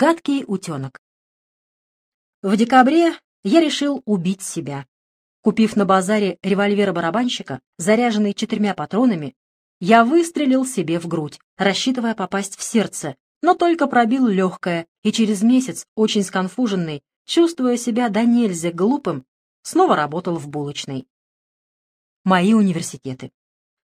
Гадкий утенок. В декабре я решил убить себя. Купив на базаре револьвер барабанщика, заряженный четырьмя патронами, я выстрелил себе в грудь, рассчитывая попасть в сердце, но только пробил легкое, и через месяц, очень сконфуженный, чувствуя себя до нельзя глупым, снова работал в булочной. Мои университеты.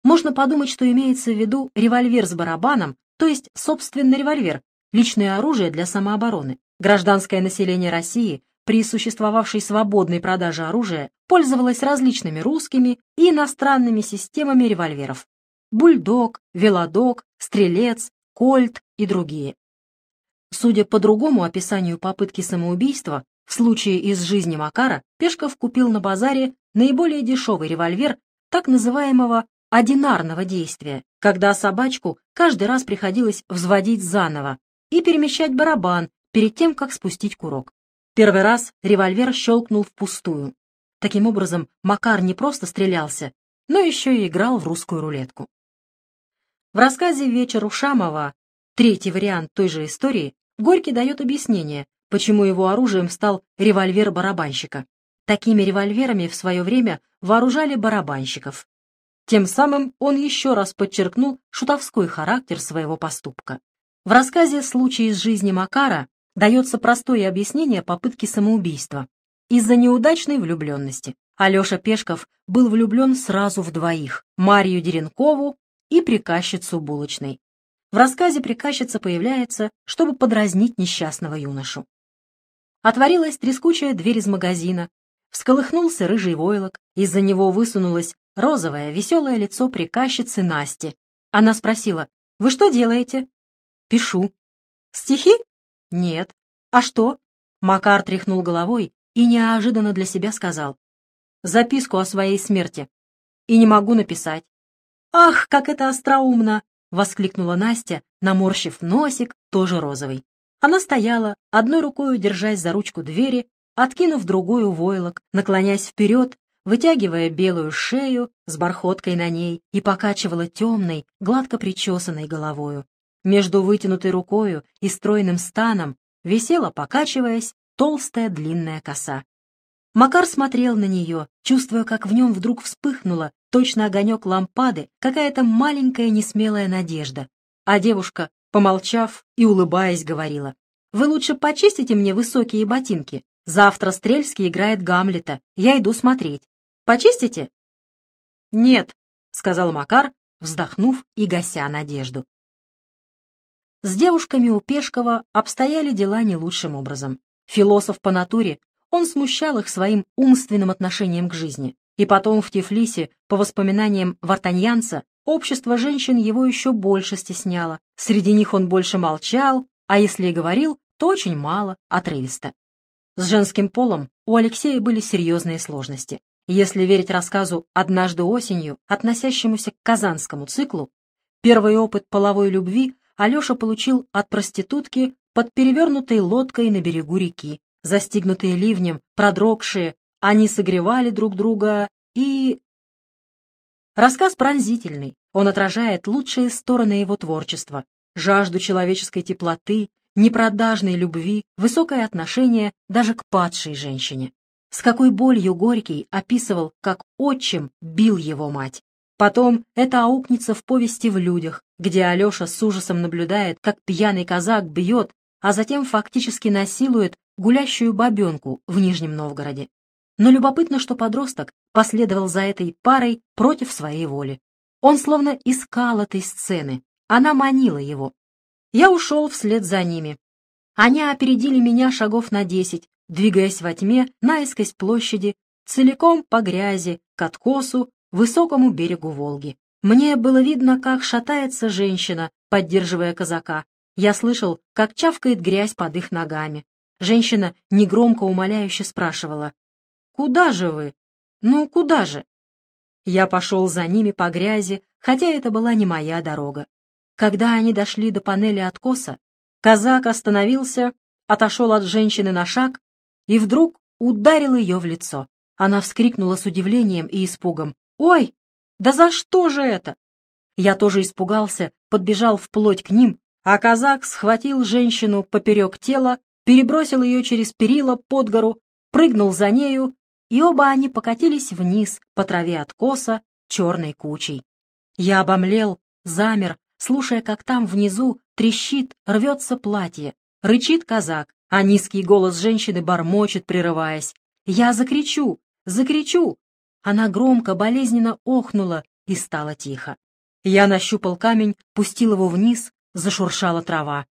Можно подумать, что имеется в виду револьвер с барабаном, то есть, собственно, револьвер, личное оружие для самообороны. Гражданское население России при существовавшей свободной продаже оружия пользовалось различными русскими и иностранными системами револьверов. Бульдог, Велодок, Стрелец, Кольт и другие. Судя по другому описанию попытки самоубийства, в случае из жизни Макара Пешков купил на базаре наиболее дешевый револьвер так называемого одинарного действия, когда собачку каждый раз приходилось взводить заново и перемещать барабан перед тем, как спустить курок. Первый раз револьвер щелкнул впустую. Таким образом, Макар не просто стрелялся, но еще и играл в русскую рулетку. В рассказе «Вечер у Шамова» третий вариант той же истории Горький дает объяснение, почему его оружием стал револьвер барабанщика. Такими револьверами в свое время вооружали барабанщиков. Тем самым он еще раз подчеркнул шутовской характер своего поступка. В рассказе «Случай из жизни Макара» дается простое объяснение попытки самоубийства. Из-за неудачной влюбленности Алеша Пешков был влюблен сразу в двоих – Марию Деренкову и приказчицу булочной. В рассказе приказчица появляется, чтобы подразнить несчастного юношу. Отворилась трескучая дверь из магазина, всколыхнулся рыжий войлок, из-за него высунулось розовое, веселое лицо приказчицы Насти. Она спросила, «Вы что делаете?» «Пишу». «Стихи?» «Нет». «А что?» Макар тряхнул головой и неожиданно для себя сказал, «Записку о своей смерти. И не могу написать. «Ах, как это остроумно!» — воскликнула Настя, наморщив носик, тоже розовый. Она стояла, одной рукой держась за ручку двери, откинув другую войлок, наклонясь вперед, вытягивая белую шею с бархоткой на ней и покачивала темной, гладко причесанной головою. Между вытянутой рукою и стройным станом висела, покачиваясь, толстая длинная коса. Макар смотрел на нее, чувствуя, как в нем вдруг вспыхнула, точно огонек лампады, какая-то маленькая несмелая надежда. А девушка, помолчав и улыбаясь, говорила, «Вы лучше почистите мне высокие ботинки. Завтра Стрельский играет Гамлета. Я иду смотреть. Почистите?» «Нет», — сказал Макар, вздохнув и гася надежду. С девушками у Пешкова обстояли дела не лучшим образом. Философ по натуре, он смущал их своим умственным отношением к жизни. И потом в Тифлисе, по воспоминаниям Вартаньянца, общество женщин его еще больше стесняло. Среди них он больше молчал, а если и говорил, то очень мало, отрывисто. С женским полом у Алексея были серьезные сложности. Если верить рассказу «Однажды осенью», относящемуся к казанскому циклу, первый опыт половой любви Алеша получил от проститутки под перевернутой лодкой на берегу реки, Застигнутые ливнем, продрогшие, они согревали друг друга и... Рассказ пронзительный, он отражает лучшие стороны его творчества, жажду человеческой теплоты, непродажной любви, высокое отношение даже к падшей женщине. С какой болью Горький описывал, как отчим бил его мать. Потом это аукнется в повести «В людях», где Алеша с ужасом наблюдает, как пьяный казак бьет, а затем фактически насилует гулящую бабенку в Нижнем Новгороде. Но любопытно, что подросток последовал за этой парой против своей воли. Он словно искал этой сцены, она манила его. Я ушел вслед за ними. Они опередили меня шагов на десять, двигаясь во тьме наискось площади, целиком по грязи, к откосу, высокому берегу Волги. Мне было видно, как шатается женщина, поддерживая казака. Я слышал, как чавкает грязь под их ногами. Женщина негромко умоляюще спрашивала. «Куда же вы? Ну, куда же?» Я пошел за ними по грязи, хотя это была не моя дорога. Когда они дошли до панели откоса, казак остановился, отошел от женщины на шаг и вдруг ударил ее в лицо. Она вскрикнула с удивлением и испугом. «Ой, да за что же это?» Я тоже испугался, подбежал вплоть к ним, а казак схватил женщину поперек тела, перебросил ее через перила под гору, прыгнул за нею, и оба они покатились вниз по траве откоса черной кучей. Я обомлел, замер, слушая, как там внизу трещит, рвется платье, рычит казак, а низкий голос женщины бормочет, прерываясь. «Я закричу! Закричу!» Она громко, болезненно охнула и стало тихо. Я нащупал камень, пустил его вниз, зашуршала трава.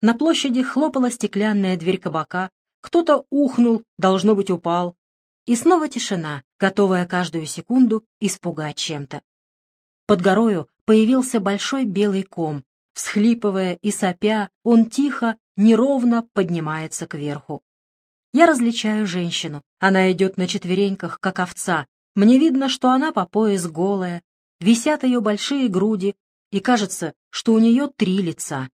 На площади хлопала стеклянная дверь кабака, кто-то ухнул, должно быть, упал. И снова тишина, готовая каждую секунду испугать чем-то. Под горою появился большой белый ком. Всхлипывая и сопя, он тихо, неровно поднимается кверху. Я различаю женщину. Она идет на четвереньках, как овца. Мне видно, что она по пояс голая. Висят ее большие груди, и кажется, что у нее три лица.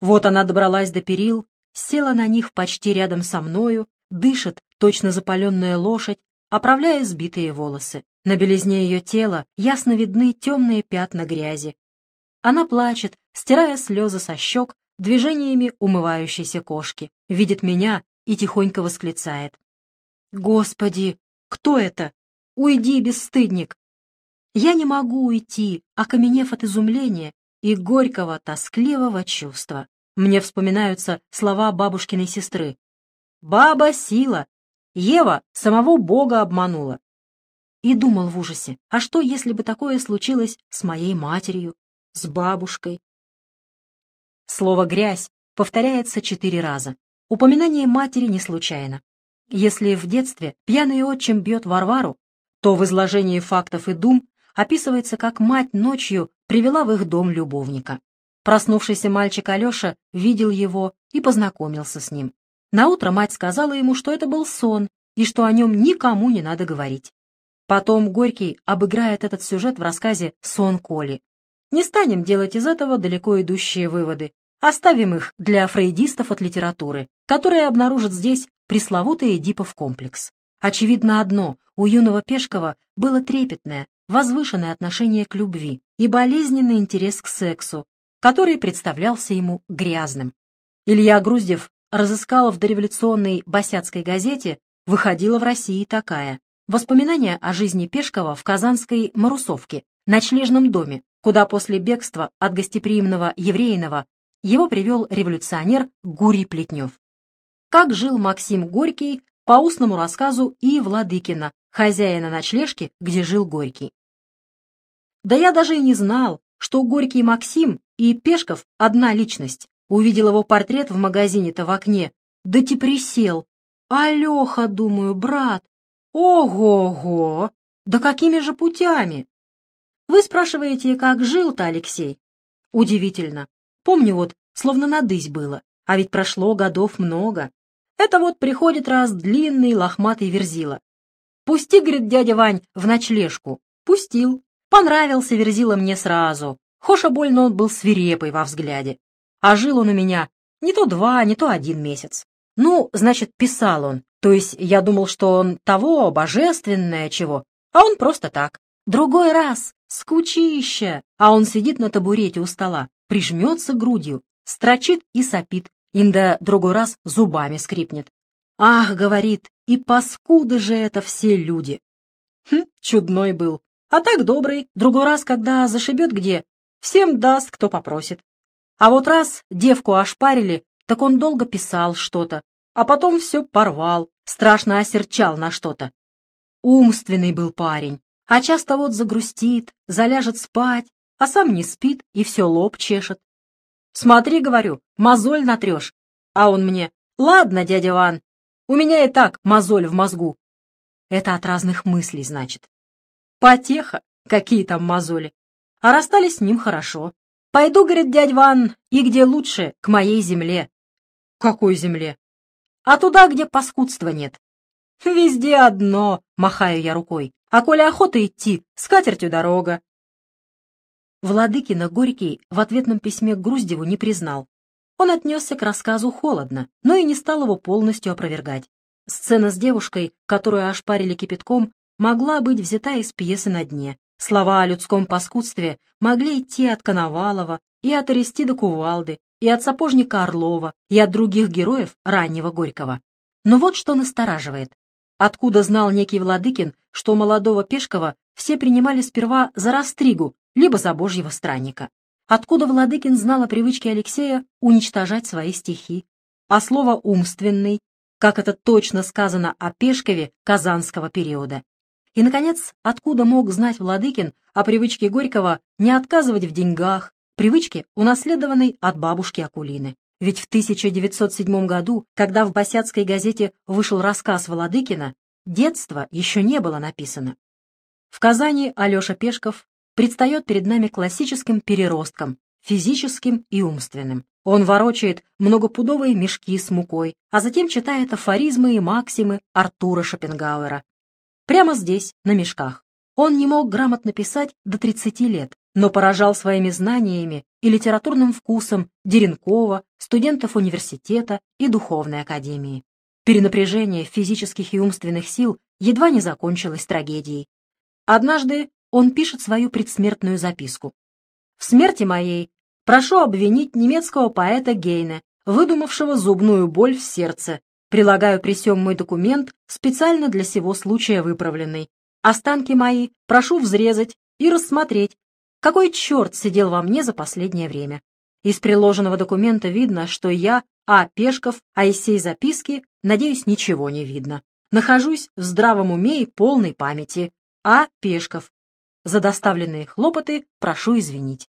Вот она добралась до перил, села на них почти рядом со мною, дышит, точно запаленная лошадь, оправляя сбитые волосы. На белизне ее тела ясно видны темные пятна грязи. Она плачет, стирая слезы со щек движениями умывающейся кошки, видит меня и тихонько восклицает. «Господи, кто это? Уйди, бесстыдник!» Я не могу уйти, окаменев от изумления и горького, тоскливого чувства. Мне вспоминаются слова бабушкиной сестры. «Баба — сила! Ева самого Бога обманула!» И думал в ужасе, а что, если бы такое случилось с моей матерью, с бабушкой? Слово «грязь» повторяется четыре раза. Упоминание матери не случайно. Если в детстве пьяный отчим бьет Варвару, то в изложении фактов и дум описывается, как мать ночью привела в их дом любовника. Проснувшийся мальчик Алеша видел его и познакомился с ним. Наутро мать сказала ему, что это был сон и что о нем никому не надо говорить. Потом Горький обыграет этот сюжет в рассказе «Сон Коли». Не станем делать из этого далеко идущие выводы. Оставим их для фрейдистов от литературы, которые обнаружат здесь пресловутый Эдипов комплекс. Очевидно одно, у юного Пешкова было трепетное, возвышенное отношение к любви и болезненный интерес к сексу, который представлялся ему грязным. Илья Груздев разыскал в дореволюционной «Босяцкой газете» выходила в России такая «Воспоминания о жизни Пешкова в казанской Марусовке, ночлежном доме, куда после бегства от гостеприимного еврейного его привел революционер Гурий Плетнев. Как жил Максим Горький по устному рассказу И. Владыкина, хозяина ночлежки, где жил Горький. Да я даже и не знал, что Горький Максим и Пешков одна личность. Увидел его портрет в магазине-то в окне, да те присел. Алеха, думаю, брат, ого-го, да какими же путями? Вы спрашиваете, как жил-то Алексей? Удивительно. Помню вот, словно надысь было, а ведь прошло годов много. Это вот приходит раз длинный лохматый верзила. Пусти, говорит дядя Вань, в ночлежку. Пустил. Понравился Верзила мне сразу. Хоша больно он был свирепый во взгляде. А жил он у меня не то два, не то один месяц. Ну, значит, писал он. То есть я думал, что он того, божественное чего, а он просто так. Другой раз, скучища, а он сидит на табурете у стола, прижмется грудью, строчит и сопит, инда другой раз зубами скрипнет. «Ах, — говорит, — и паскуды же это все люди!» Хм, чудной был, а так добрый, другой раз, когда зашибет где, всем даст, кто попросит. А вот раз девку ошпарили, так он долго писал что-то, а потом все порвал, страшно осерчал на что-то. Умственный был парень, а часто вот загрустит, заляжет спать, а сам не спит и все лоб чешет. Смотри, говорю, мозоль натрешь. А он мне, ладно, дядя Ван, у меня и так мозоль в мозгу. Это от разных мыслей, значит. Потеха, какие там мозоли. А расстались с ним хорошо. Пойду, говорит дядь Ван, и где лучше, к моей земле. Какой земле? А туда, где паскудства нет. Везде одно, махаю я рукой. А коли охота идти, с катертью дорога. Владыкина Горький в ответном письме к Груздеву не признал. Он отнесся к рассказу холодно, но и не стал его полностью опровергать. Сцена с девушкой, которую ошпарили кипятком, могла быть взята из пьесы «На дне». Слова о людском паскудстве могли идти от Коновалова и от Аристида Кувалды, и от сапожника Орлова, и от других героев раннего Горького. Но вот что настораживает. Откуда знал некий Владыкин, что молодого Пешкова все принимали сперва за растригу, либо за божьего странника? Откуда Владыкин знал о привычке Алексея уничтожать свои стихи? А слово «умственный», как это точно сказано о Пешкове казанского периода? И, наконец, откуда мог знать Владыкин о привычке Горького не отказывать в деньгах, привычке, унаследованной от бабушки Акулины? Ведь в 1907 году, когда в Босяцкой газете вышел рассказ Володыкина, детство еще не было написано. В Казани Алеша Пешков предстает перед нами классическим переростком, физическим и умственным. Он ворочает многопудовые мешки с мукой, а затем читает афоризмы и максимы Артура Шопенгауэра. Прямо здесь, на мешках. Он не мог грамотно писать до 30 лет, но поражал своими знаниями и литературным вкусом Деренкова, студентов университета и духовной академии. Перенапряжение физических и умственных сил едва не закончилось трагедией. Однажды он пишет свою предсмертную записку. «В смерти моей прошу обвинить немецкого поэта Гейне, выдумавшего зубную боль в сердце. Прилагаю при сём мой документ, специально для сего случая выправленный. Останки мои прошу взрезать и рассмотреть, какой черт сидел во мне за последнее время? Из приложенного документа видно, что я, А. Пешков, а из сей записки, надеюсь, ничего не видно. Нахожусь в здравом уме и полной памяти. А. Пешков. За доставленные хлопоты прошу извинить.